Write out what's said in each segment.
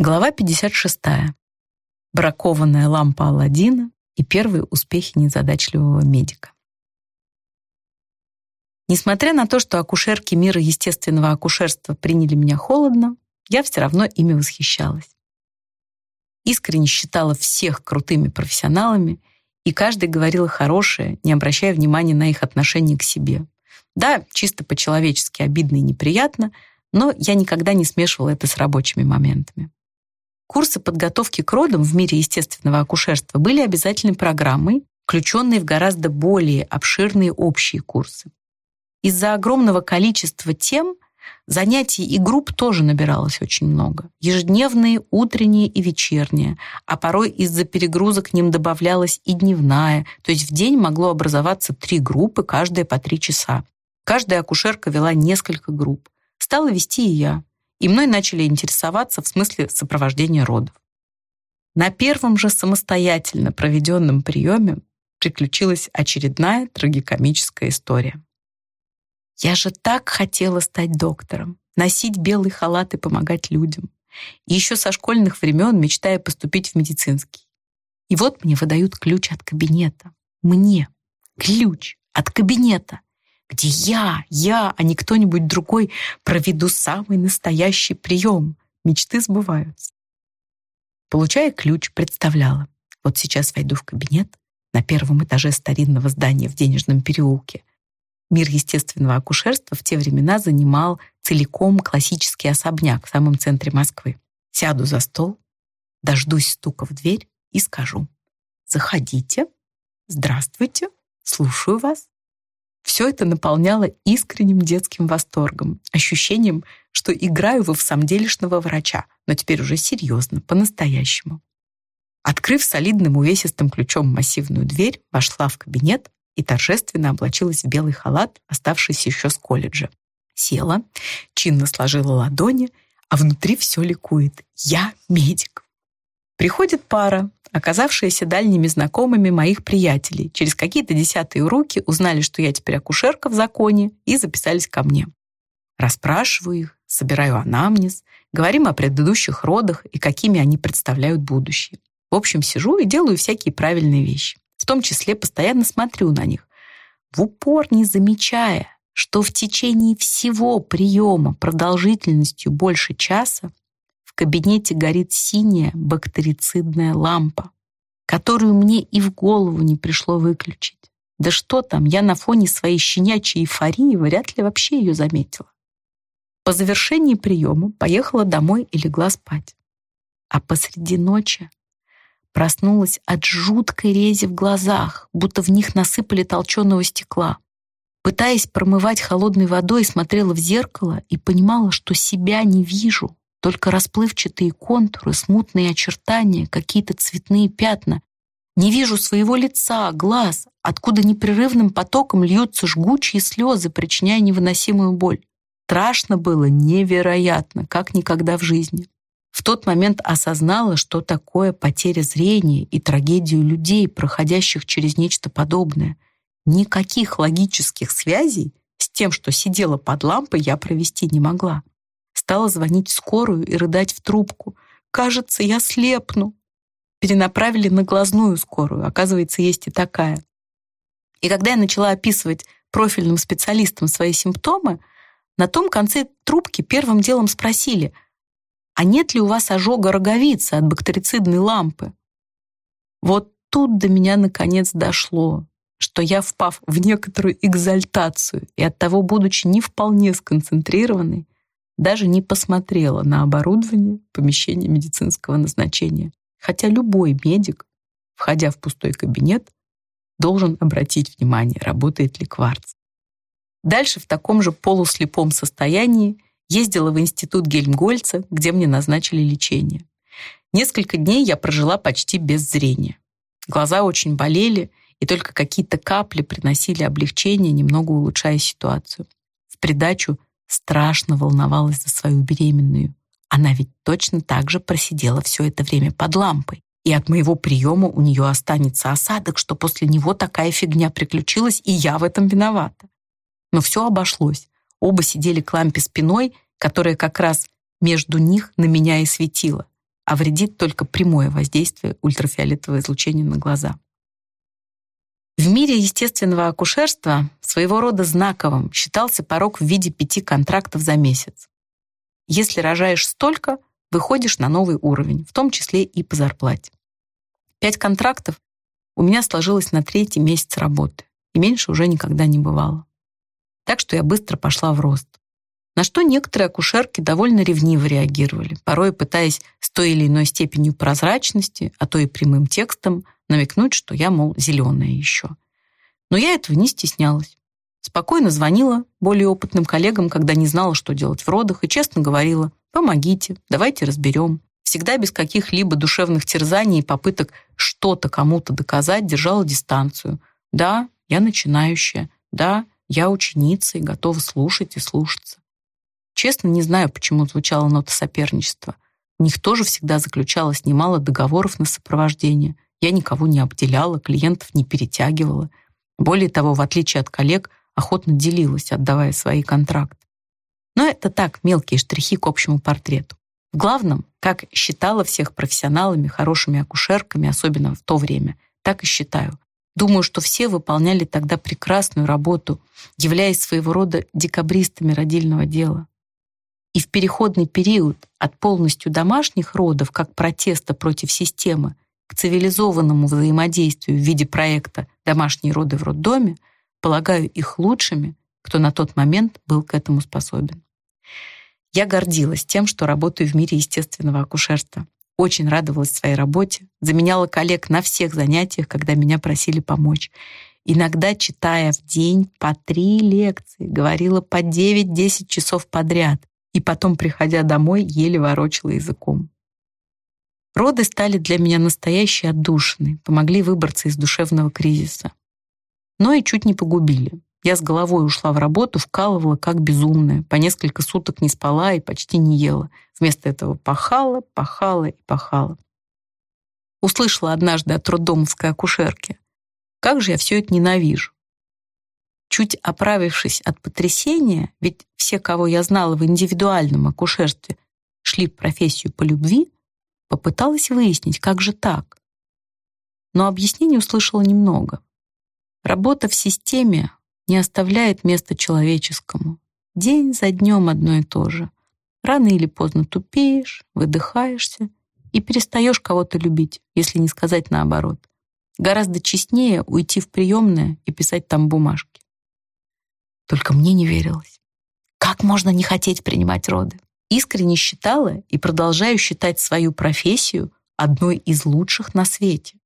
Глава 56. Бракованная лампа Аладдина и первые успехи незадачливого медика. Несмотря на то, что акушерки мира естественного акушерства приняли меня холодно, я все равно ими восхищалась. Искренне считала всех крутыми профессионалами, и каждый говорил хорошее, не обращая внимания на их отношение к себе. Да, чисто по-человечески обидно и неприятно, но я никогда не смешивала это с рабочими моментами. Курсы подготовки к родам в мире естественного акушерства были обязательной программой, включенной в гораздо более обширные общие курсы. Из-за огромного количества тем занятий и групп тоже набиралось очень много. Ежедневные, утренние и вечерние, а порой из-за перегрузок к ним добавлялась и дневная, то есть в день могло образоваться три группы, каждая по три часа. Каждая акушерка вела несколько групп. Стала вести и я и мной начали интересоваться в смысле сопровождения родов. На первом же самостоятельно проведенном приеме приключилась очередная трагикомическая история. Я же так хотела стать доктором, носить белый халат и помогать людям. Еще со школьных времен мечтая поступить в медицинский. И вот мне выдают ключ от кабинета. Мне ключ от кабинета где я, я, а не кто-нибудь другой проведу самый настоящий прием. Мечты сбываются. Получая ключ, представляла. Вот сейчас войду в кабинет на первом этаже старинного здания в Денежном переулке. Мир естественного акушерства в те времена занимал целиком классический особняк в самом центре Москвы. Сяду за стол, дождусь стука в дверь и скажу «Заходите, здравствуйте, слушаю вас». Все это наполняло искренним детским восторгом, ощущением, что играю во всамделишного врача, но теперь уже серьезно, по-настоящему. Открыв солидным увесистым ключом массивную дверь, вошла в кабинет и торжественно облачилась в белый халат, оставшийся еще с колледжа. Села, чинно сложила ладони, а внутри все ликует. Я медик. Приходит пара, оказавшиеся дальними знакомыми моих приятелей. Через какие-то десятые руки узнали, что я теперь акушерка в законе, и записались ко мне. Расспрашиваю их, собираю анамнез, говорим о предыдущих родах и какими они представляют будущее. В общем, сижу и делаю всякие правильные вещи. В том числе постоянно смотрю на них, в упор не замечая, что в течение всего приема продолжительностью больше часа кабинете горит синяя бактерицидная лампа, которую мне и в голову не пришло выключить. Да что там, я на фоне своей щенячьей эйфории вряд ли вообще ее заметила. По завершении приема поехала домой и легла спать. А посреди ночи проснулась от жуткой рези в глазах, будто в них насыпали толченого стекла. Пытаясь промывать холодной водой, смотрела в зеркало и понимала, что себя не вижу. Только расплывчатые контуры, смутные очертания, какие-то цветные пятна. Не вижу своего лица, глаз, откуда непрерывным потоком льются жгучие слезы, причиняя невыносимую боль. Страшно было невероятно, как никогда в жизни. В тот момент осознала, что такое потеря зрения и трагедию людей, проходящих через нечто подобное. Никаких логических связей с тем, что сидела под лампой, я провести не могла. Стала звонить в скорую и рыдать в трубку. «Кажется, я слепну». Перенаправили на глазную скорую. Оказывается, есть и такая. И когда я начала описывать профильным специалистам свои симптомы, на том конце трубки первым делом спросили, а нет ли у вас ожога роговицы от бактерицидной лампы? Вот тут до меня наконец дошло, что я, впав в некоторую экзальтацию и оттого, будучи не вполне сконцентрированной, даже не посмотрела на оборудование помещения медицинского назначения. Хотя любой медик, входя в пустой кабинет, должен обратить внимание, работает ли кварц. Дальше в таком же полуслепом состоянии ездила в институт Гельмгольца, где мне назначили лечение. Несколько дней я прожила почти без зрения. Глаза очень болели, и только какие-то капли приносили облегчение, немного улучшая ситуацию. В придачу страшно волновалась за свою беременную. Она ведь точно так же просидела все это время под лампой. И от моего приема у нее останется осадок, что после него такая фигня приключилась, и я в этом виновата. Но все обошлось. Оба сидели к лампе спиной, которая как раз между них на меня и светила. а вредит только прямое воздействие ультрафиолетового излучения на глаза. В мире естественного акушерства своего рода знаковым считался порог в виде пяти контрактов за месяц. Если рожаешь столько, выходишь на новый уровень, в том числе и по зарплате. Пять контрактов у меня сложилось на третий месяц работы, и меньше уже никогда не бывало. Так что я быстро пошла в рост. На что некоторые акушерки довольно ревниво реагировали, порой пытаясь с той или иной степенью прозрачности, а то и прямым текстом, намекнуть, что я, мол, зеленая еще. Но я этого не стеснялась. Спокойно звонила более опытным коллегам, когда не знала, что делать в родах, и честно говорила «помогите, давайте разберем». Всегда без каких-либо душевных терзаний и попыток что-то кому-то доказать держала дистанцию. Да, я начинающая. Да, я ученица и готова слушать и слушаться. Честно, не знаю, почему звучала нота соперничества. У них тоже всегда заключалось немало договоров на сопровождение. Я никого не обделяла, клиентов не перетягивала. Более того, в отличие от коллег, охотно делилась, отдавая свои контракты. Но это так, мелкие штрихи к общему портрету. В главном, как считала всех профессионалами, хорошими акушерками, особенно в то время, так и считаю. Думаю, что все выполняли тогда прекрасную работу, являясь своего рода декабристами родильного дела. И в переходный период от полностью домашних родов, как протеста против системы, к цивилизованному взаимодействию в виде проекта «Домашние роды в роддоме», полагаю их лучшими, кто на тот момент был к этому способен. Я гордилась тем, что работаю в мире естественного акушерства. Очень радовалась своей работе, заменяла коллег на всех занятиях, когда меня просили помочь. Иногда, читая в день по три лекции, говорила по 9-10 часов подряд, и потом, приходя домой, еле ворочала языком. Роды стали для меня настоящей отдушиной, помогли выбраться из душевного кризиса. Но и чуть не погубили. Я с головой ушла в работу, вкалывала как безумная, по несколько суток не спала и почти не ела. Вместо этого пахала, пахала и пахала. Услышала однажды от роддомовской акушерки. Как же я все это ненавижу. Чуть оправившись от потрясения, ведь все, кого я знала в индивидуальном акушерстве, шли в профессию по любви, попыталась выяснить, как же так. Но объяснений услышала немного. Работа в системе не оставляет места человеческому. День за днем одно и то же. Рано или поздно тупеешь, выдыхаешься и перестаешь кого-то любить, если не сказать наоборот. Гораздо честнее уйти в приемное и писать там бумажки. Только мне не верилось. Как можно не хотеть принимать роды? Искренне считала и продолжаю считать свою профессию одной из лучших на свете.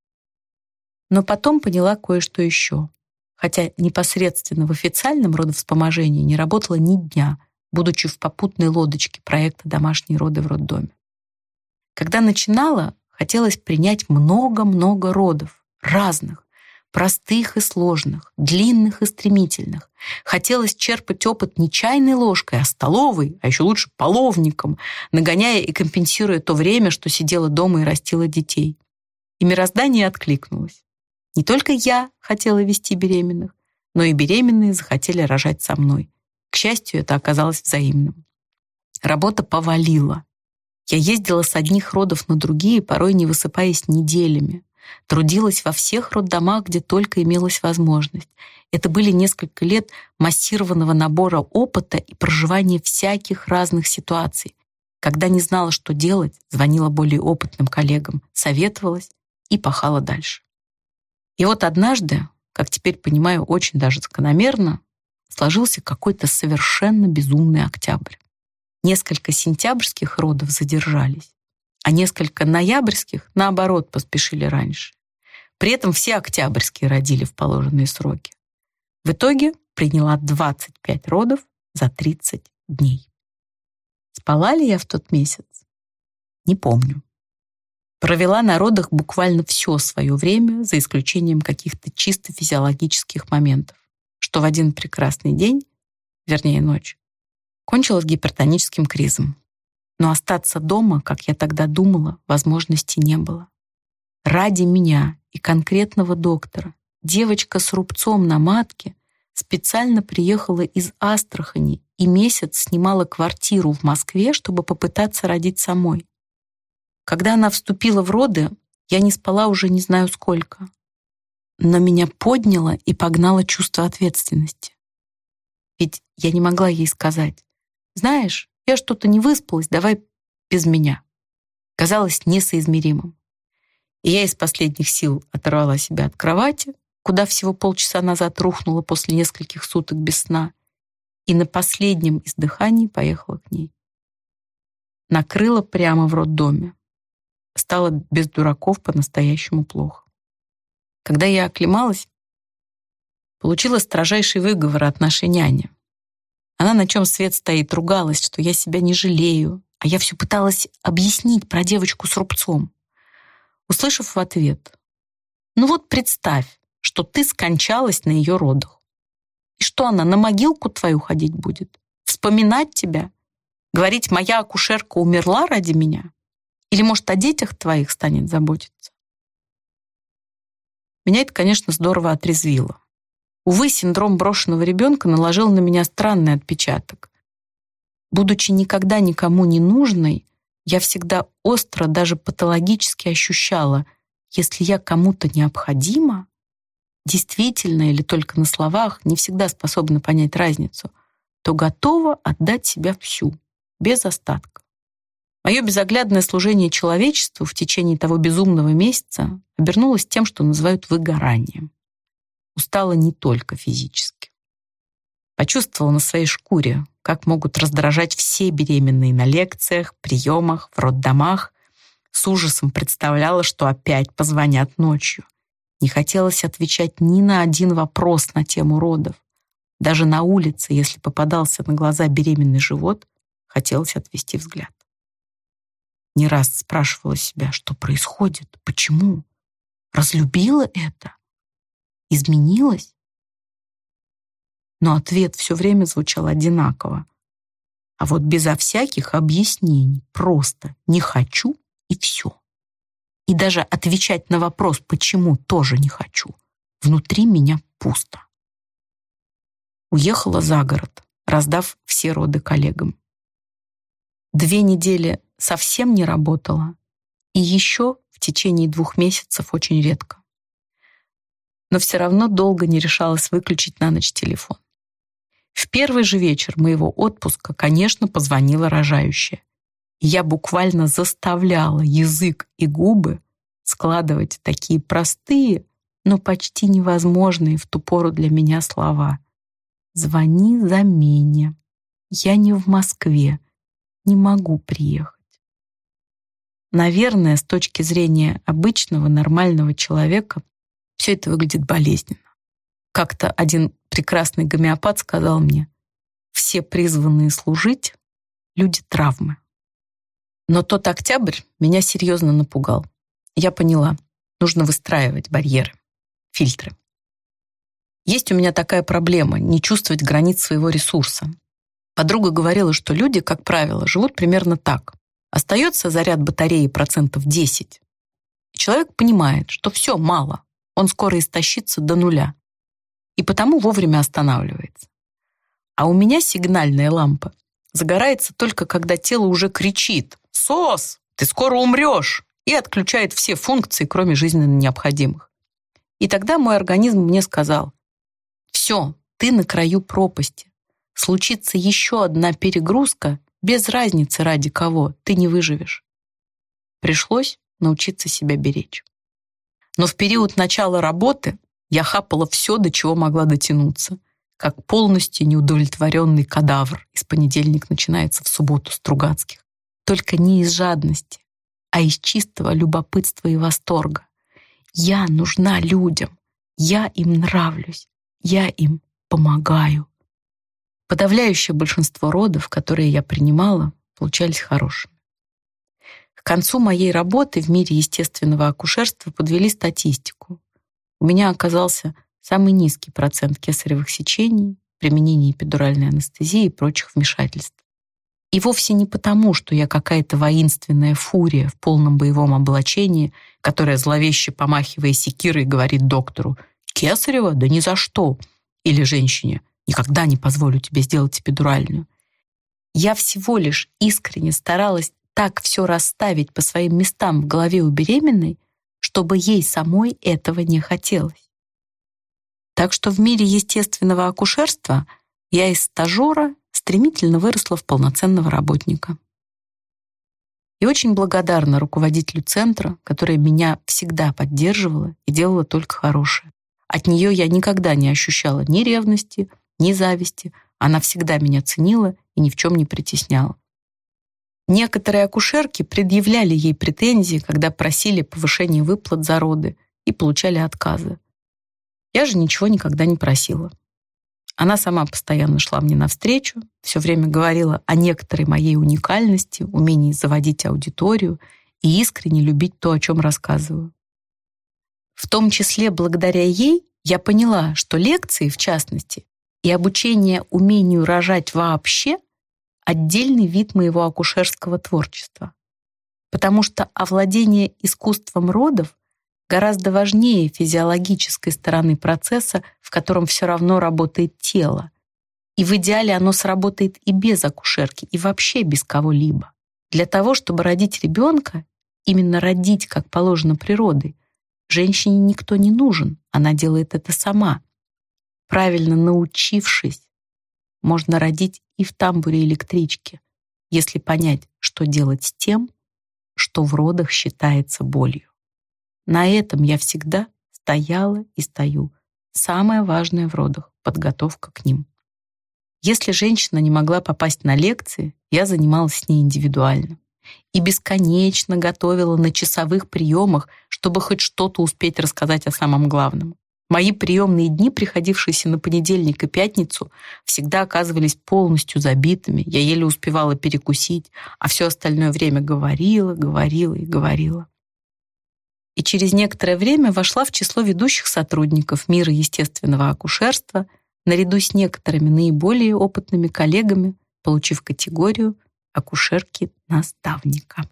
Но потом поняла кое-что еще. Хотя непосредственно в официальном родовспоможении не работала ни дня, будучи в попутной лодочке проекта «Домашние роды в роддоме». Когда начинала, хотелось принять много-много родов, разных, простых и сложных, длинных и стремительных. Хотелось черпать опыт не чайной ложкой, а столовой, а еще лучше половником, нагоняя и компенсируя то время, что сидела дома и растила детей. И мироздание откликнулось. Не только я хотела вести беременных, но и беременные захотели рожать со мной. К счастью, это оказалось взаимным. Работа повалила. Я ездила с одних родов на другие, порой не высыпаясь неделями. Трудилась во всех роддомах, где только имелась возможность. Это были несколько лет массированного набора опыта и проживания всяких разных ситуаций. Когда не знала, что делать, звонила более опытным коллегам, советовалась и пахала дальше. И вот однажды, как теперь понимаю, очень даже закономерно, сложился какой-то совершенно безумный октябрь. Несколько сентябрьских родов задержались а несколько ноябрьских, наоборот, поспешили раньше. При этом все октябрьские родили в положенные сроки. В итоге приняла 25 родов за 30 дней. Спала ли я в тот месяц? Не помню. Провела на родах буквально все свое время, за исключением каких-то чисто физиологических моментов, что в один прекрасный день, вернее ночь, кончилось гипертоническим кризом. Но остаться дома, как я тогда думала, возможности не было. Ради меня и конкретного доктора девочка с рубцом на матке специально приехала из Астрахани и месяц снимала квартиру в Москве, чтобы попытаться родить самой. Когда она вступила в роды, я не спала уже не знаю сколько. Но меня подняло и погнало чувство ответственности. Ведь я не могла ей сказать, «Знаешь, я что-то не выспалась, давай без меня». Казалось несоизмеримым. И я из последних сил оторвала себя от кровати, куда всего полчаса назад рухнула после нескольких суток без сна, и на последнем издыхании поехала к ней. Накрыла прямо в роддоме. Стало без дураков по-настоящему плохо. Когда я оклемалась, получила строжайший выговор от нашей няни. Она на чем свет стоит, ругалась, что я себя не жалею, а я все пыталась объяснить про девочку с рубцом. Услышав в ответ, «Ну вот представь, что ты скончалась на ее родах. И что она, на могилку твою ходить будет? Вспоминать тебя? Говорить, моя акушерка умерла ради меня? Или, может, о детях твоих станет заботиться? Меня это, конечно, здорово отрезвило. Увы, синдром брошенного ребенка наложил на меня странный отпечаток. Будучи никогда никому не нужной, я всегда остро, даже патологически ощущала, если я кому-то необходима, действительно или только на словах, не всегда способна понять разницу, то готова отдать себя всю, без остатка. Мое безоглядное служение человечеству в течение того безумного месяца обернулось тем, что называют выгоранием. Устала не только физически. Почувствовала на своей шкуре, как могут раздражать все беременные на лекциях, приемах, в роддомах. С ужасом представляла, что опять позвонят ночью. Не хотелось отвечать ни на один вопрос на тему родов. Даже на улице, если попадался на глаза беременный живот, хотелось отвести взгляд. Не раз спрашивала себя, что происходит, почему. Разлюбила это? Изменилась? но ответ все время звучал одинаково. А вот безо всяких объяснений, просто «не хочу» и все. И даже отвечать на вопрос «почему» тоже не хочу. Внутри меня пусто. Уехала за город, раздав все роды коллегам. Две недели совсем не работала, и еще в течение двух месяцев очень редко. Но все равно долго не решалась выключить на ночь телефон. В первый же вечер моего отпуска, конечно, позвонила рожающая. я буквально заставляла язык и губы складывать такие простые, но почти невозможные в ту пору для меня слова. «Звони замене. Я не в Москве. Не могу приехать». Наверное, с точки зрения обычного нормального человека все это выглядит болезненно. Как-то один прекрасный гомеопат сказал мне, все призванные служить — люди травмы. Но тот октябрь меня серьезно напугал. Я поняла, нужно выстраивать барьеры, фильтры. Есть у меня такая проблема — не чувствовать границ своего ресурса. Подруга говорила, что люди, как правило, живут примерно так. Остается заряд батареи процентов 10. Человек понимает, что все, мало, он скоро истощится до нуля и потому вовремя останавливается. А у меня сигнальная лампа загорается только когда тело уже кричит «Сос, ты скоро умрешь!» и отключает все функции, кроме жизненно необходимых. И тогда мой организм мне сказал «Все, ты на краю пропасти. Случится еще одна перегрузка, без разницы ради кого, ты не выживешь». Пришлось научиться себя беречь. Но в период начала работы я хапала все, до чего могла дотянуться, как полностью неудовлетворенный кадавр. Из понедельник начинается в субботу Стругацких. Только не из жадности, а из чистого любопытства и восторга. Я нужна людям, я им нравлюсь, я им помогаю. Подавляющее большинство родов, которые я принимала, получались хорошими. К концу моей работы в мире естественного акушерства подвели статистику у меня оказался самый низкий процент кесаревых сечений, применения эпидуральной анестезии и прочих вмешательств. И вовсе не потому, что я какая-то воинственная фурия в полном боевом облачении, которая зловеще помахивая секирой говорит доктору «Кесарева? Да ни за что!» или женщине «Никогда не позволю тебе сделать эпидуральную». Я всего лишь искренне старалась так все расставить по своим местам в голове у беременной, чтобы ей самой этого не хотелось. Так что в мире естественного акушерства я из стажера стремительно выросла в полноценного работника. И очень благодарна руководителю центра, которая меня всегда поддерживала и делала только хорошее. От нее я никогда не ощущала ни ревности, ни зависти. Она всегда меня ценила и ни в чем не притесняла. Некоторые акушерки предъявляли ей претензии, когда просили повышения выплат за роды и получали отказы. Я же ничего никогда не просила. Она сама постоянно шла мне навстречу, все время говорила о некоторой моей уникальности, умении заводить аудиторию и искренне любить то, о чем рассказываю. В том числе благодаря ей я поняла, что лекции, в частности, и обучение умению рожать вообще — отдельный вид моего акушерского творчества. Потому что овладение искусством родов гораздо важнее физиологической стороны процесса, в котором все равно работает тело. И в идеале оно сработает и без акушерки, и вообще без кого-либо. Для того, чтобы родить ребенка, именно родить, как положено природой, женщине никто не нужен, она делает это сама. Правильно научившись, можно родить и в тамбуре электрички, если понять, что делать с тем, что в родах считается болью. На этом я всегда стояла и стою. Самое важное в родах — подготовка к ним. Если женщина не могла попасть на лекции, я занималась с ней индивидуально и бесконечно готовила на часовых приемах, чтобы хоть что-то успеть рассказать о самом главном. Мои приемные дни, приходившиеся на понедельник и пятницу, всегда оказывались полностью забитыми. Я еле успевала перекусить, а все остальное время говорила, говорила и говорила и через некоторое время вошла в число ведущих сотрудников мира естественного акушерства наряду с некоторыми наиболее опытными коллегами, получив категорию акушерки-наставника.